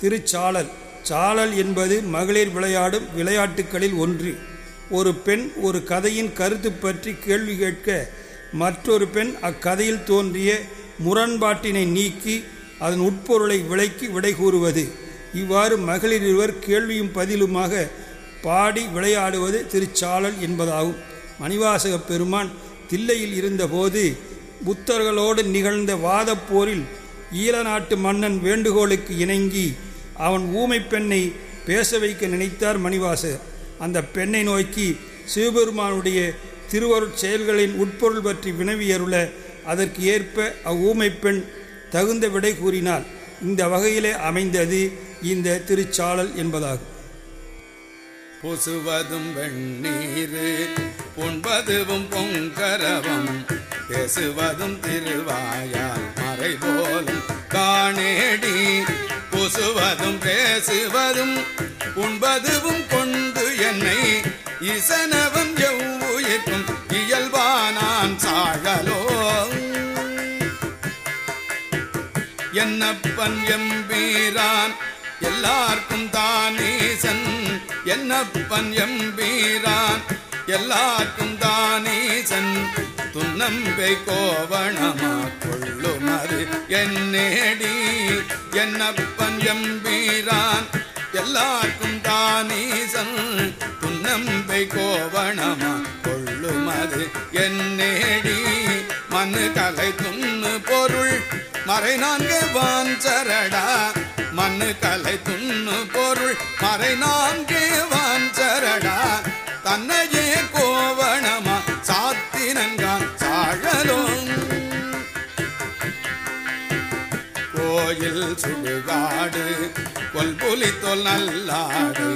திருச்சாளல் சாளல் என்பது மகளிர் விளையாடும் விளையாட்டுகளில் ஒன்று. ஒரு பெண் ஒரு கதையின் கருத்து பற்றி கேள்வி கேட்க மற்றொரு பெண் அக்கதையில் தோன்றிய முரண்பாட்டினை நீக்கி அதன் உட்பொருளை விளக்கி விடை கூறுவது. இவ்வாறு மகளிர் இருவர் கேள்வியும் பதிலுமாக பாடி விளையாடுவது திருச்சாளல் என்பதாகும். மணிவாசக பெருமான் தில்லையில் இருந்தபோது புத்தர்களோடு நிகழ்ந்த வாதப்போரில் ஈழநாட்டு ஈழ நாட்டு மன்னன் வேண்டுகோளுக்கு இணங்கி அவன் ஊமை பெண்ணை பேச வைக்க நினைத்தார் மணிவாசர். அந்த பெண்ணை நோக்கி சிவபெருமானுடைய திருவருட் செயல்களின் உட்பொருள் பற்றி வினவியருள அதற்கு ஏற்ப அவ்வூமை பெண் தகுந்த விடை கூறினாள். இந்த வகையிலே அமைந்தது இந்த திருச்சாளல் என்பதாகும். பொசுவதும் வெண்ணீரு பொன்பதுவும் பொங்கரவம் பேசுவதும் திருவாயால் மறை போலும் காணேடி பொசுவதும் பேசுவதும் உண்பதுவும் கொண்டு என்னை இசனவன் எவ்வுயிர்க்கும் இயல்பானான் சாகலோ. என்னப்பன் எம்பீரான் எல்லார்க்கும் தானீசன். என்னப்பன் எம்பீரான் எல்லாருக்கும் தானீசன். துன்னம்பை கோவணமா கொள்ளுமது என்னேடி என்னப்பன் எம்பீரான் எல்லாருக்கும் தானீசன். துன்னம்பை கோவணமா கொள்ளுமது என்னேடி மண்ணு கலை துண்ணு பொருள். மறை நான்கு வாஞ்சரடா. மண்ணு கலை துண்ணு பொருள். மறை நான்கு வாஞ்சரடா. தன்னையே கோயில் சுடுகாடு கொல்புலி தொல் நல்லாடு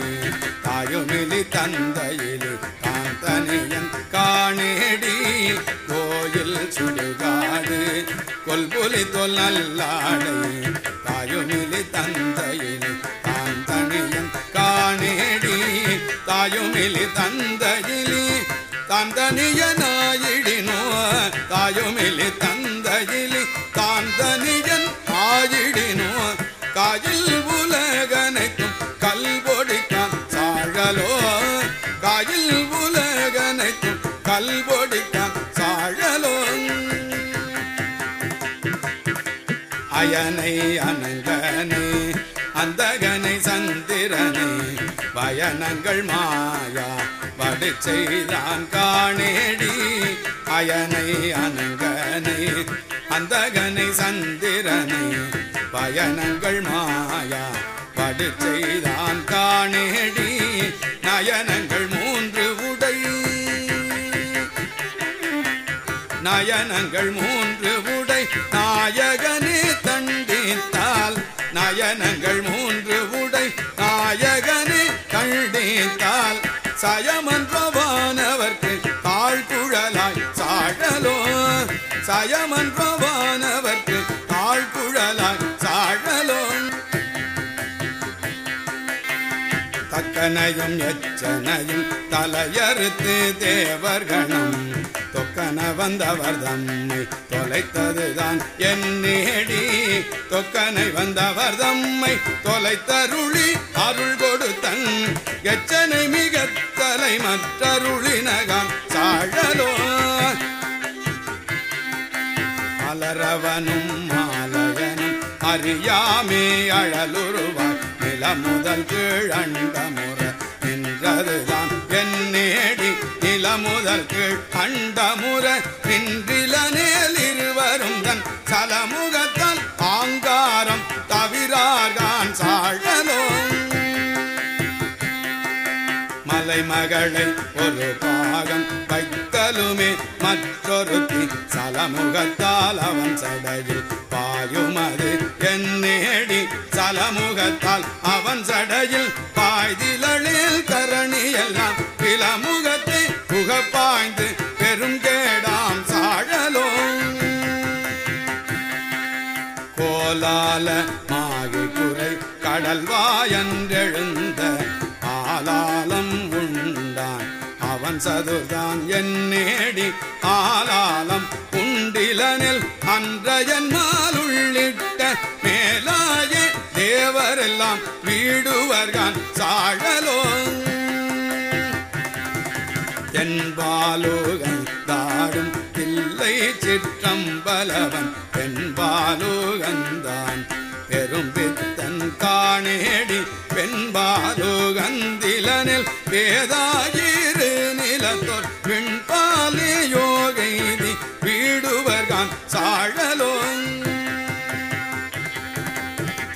தாயுமிலி தந்தையில் தான் தனியன் காணேடி கோயில் சுடுகாடு கொல்புலி தொல் நல்லாடு தாயுமிலி தந்தையில் தான் தனியன் காணேடி தாயுமிலி தந்தையிலி தாந்தனியனாயிடினோ தாயுமிலி தந்தையிலி காயில் உலகனைத்தும் கல்பொடிக்கான் சாழலோ அயனை அனங்கனே அந்தகனை சந்திரனை பயணங்கள் மாயா படு செய்தான் காணேடி. அயனை அனங்கனை அந்தகனை சந்திரனை பயணங்கள் மாயா படு செய்தான் காணேடி. நயனங்கள் நயனங்கள் மூன்று உடை நாயகனே தண்டித்தால் நயனங்கள் மூன்று உடை நாயகனே கண்டித்தால் சயமன்றவானவர்க்கு தாழ்குழலாய் சாழலோ. சயமன்றவானவர்க்கு தாழ்குழலாய் சாடலோ தக்கனையும் எச்சனையும் தலையறுத்து தேவர்கணம் தொக்கன வந்தவர் தம்மை தொலைத்ததுதான் என் நேடி. தொக்கனை வந்தவர் தம்மை தொலைத்தருளி அருள் கொடுத்தன். எச்சனை மிக தலை மற்றருளினகம். சாழலோ. அலரவனும் மாலயனும் அறியாமே அழலுருவாய் நில முதல் கீழண்ட முறை நின்றதுதான் என் நேடி நில கீழ் அண்ட நின்றில நின்றிலனேல் இருவரும் தன் சலமுகத்தன் ஆங்காரம் தவிரார்கான் சாழலோ மலை மகளை ஒரு பாகம் வைத்தலுமே மற்றொருத்தி சலமுகத்தால் அவன் சடையில் பாயுமது. என்னேடி சலமுகத்தால் அவன் சடையில் பாய்திலில் கரணி எல்லாம் பிலமுகத்தை புகப்பாய்ந்து பெரும் கேடாம் சாழலோ கோலால மாகி குறை கடல் வாயன்றெழுந்த ஆலாலம் உண்டான். அவன் சதுர்தான் என் நேடி ஆலாலம் உண்டிலனில் அன்றையன் மாலுள்ளிட்டு மேலாய வீடுவர்கான் சாழலோ. என்பாலோகன் தாடும் தில்லை சிற்றம்பலவன் பெண்பாலோகந்தான் பெரும் பித்தன் காணேடி பெண்பாலோகந்திலனில் வேதாகி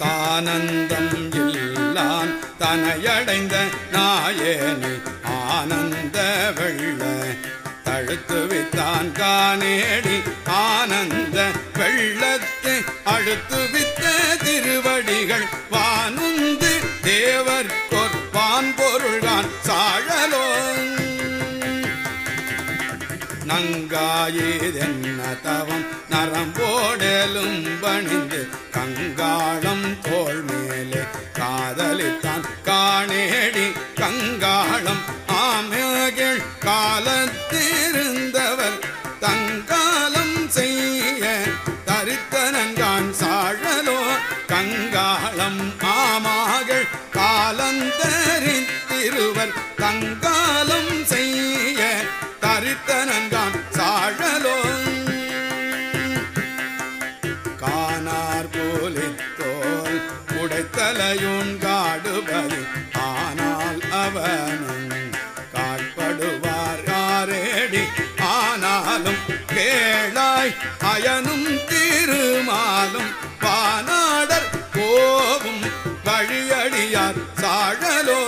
தானந்தம் இல்லான் தனையடைந்த நாயனி ஆனந்த வெள்ள. தழுத்துவித்தான் கானேடி ஆனந்த வெள்ளத்து. அழுத்துவித்த திருவடிகள் வானுந்து தேவர்கொர் வான் நங்காயேதென்ன தவம் நரம்போடலும் பணிந்து கங்காளம் தோள் மேலே காதலித்தான் காணேடி கங்காளம் ஆமேகள் காலத்து புலித்தோல் உடைத்தலையுன் காடுபது ஆனால் அவனும் காட்படுவார் யாரேடி? ஆனாலும் கேளாய் அயனும் திருமாலும் பானாடர் கோவும் வழியடியார் சாழலோ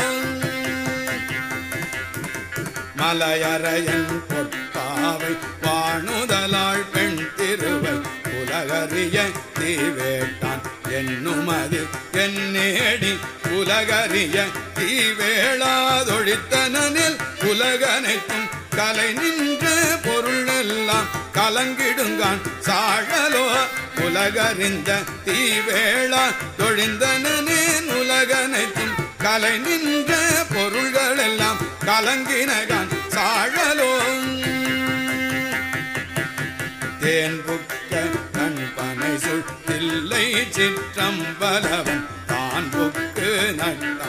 மலையறையன் பொற்பாவை வாணுதலாள் பெண் திருவை உலகறிய தீவேட்டான் என்னுமது என்னேடி உலகறிய தீவேளாதொழித்தனில் உலகனைக்கும் கலை நின்ற பொருள் எல்லாம் கலங்கிடுங்கான். சாழலோ உலகறிந்த தீவேளா தொழிந்தனேன் உலகனைக்கும் கலை நின்ற பொருள்களெல்லாம் கலங்கினகான். சாழலோ தேன்பு தில்லை சிற்றம்பலவன் தான் புக்கு நட்டம்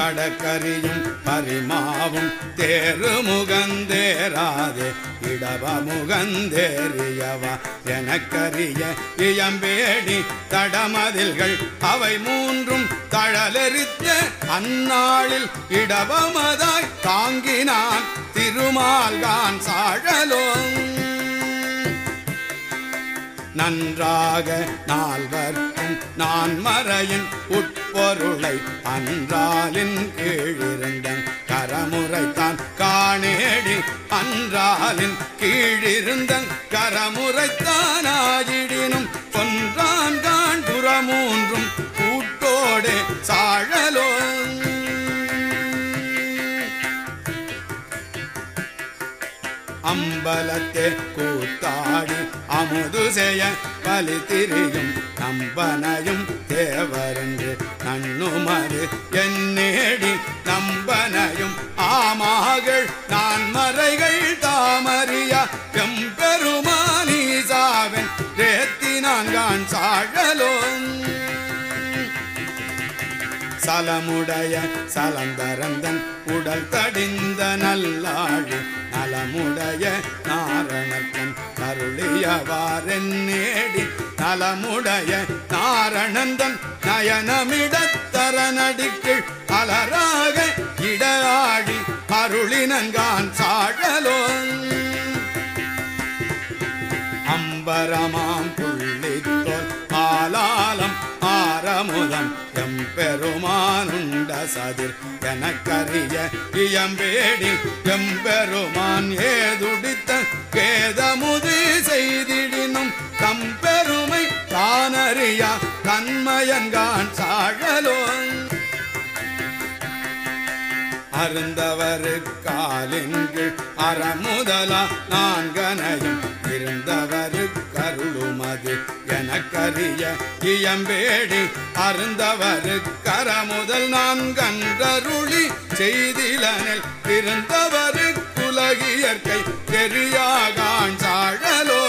கடற்கரியும் பரிமாவும் தேரு முகந்தேராதே இடவ முகந்தேறியவா எனக்கரிய இயம்பேடி தடமதில்கள். அவை மூன்றும் தழலெறித்த அந்நாளில் இடவமதாய் தாங்கினான் திருமால்கான் சாழலோ நன்றாக நால்வர்க்கும் நான் மறையின் பொருளை அன்றாலின் கீழிருந்தன் கரமுறைத்தான் காணேடி. அன்றாலின் கீழிருந்த கரமுறைத்தானாயிடினும் கொன்றான் தான் புறமூன்றும் கூட்டோடு சாழலோ அம்பலத்தே கூத்தாடி அமுது செய்ய பலி திரியும் நம்பனையும் தேவரென்று நண்ணுமது என்னேடி நம்பனையும் ஆமாகள். நான் மறைகள் தாமறியா எம்பெருமானீசாவன் ரேத்தினான்கான் சாழலோன். சலமுடைய சலந்தரந்தன் உடல் தடிந்த நல்லாழி நலமுடைய நாரணத்தன் கருளியவாரென்னேடி நலமுடைய நாரணந்தன் நயனமிடத்தரநடிக்குள் அலராக இடஆழி அருளினங்கான் சாழலோன். அம்பரமாம் புள்ளித்தோல் ஆலாலம் ஆரமுதம் எம்பெருமானுண்ட சதிர் எனக்கறிய இயம்பேடி எம்பெருமான் ஏதுடித்த கேதமுது செய்திடினும் தம்பெருமை தானறியா தன்மயன்கான் சாழலோன் அருந்தவரு காலின்கீழ் அறமுதலா நான்கனையும் இருந்தவரு கருளுமது எனக்கரிய இயம்பேடி அருந்தவரு கரமுதல் நான் கன்றருளி செய்திலனில் இருந்தவரு குலகியற்கை தெரியாகான் சாழலோ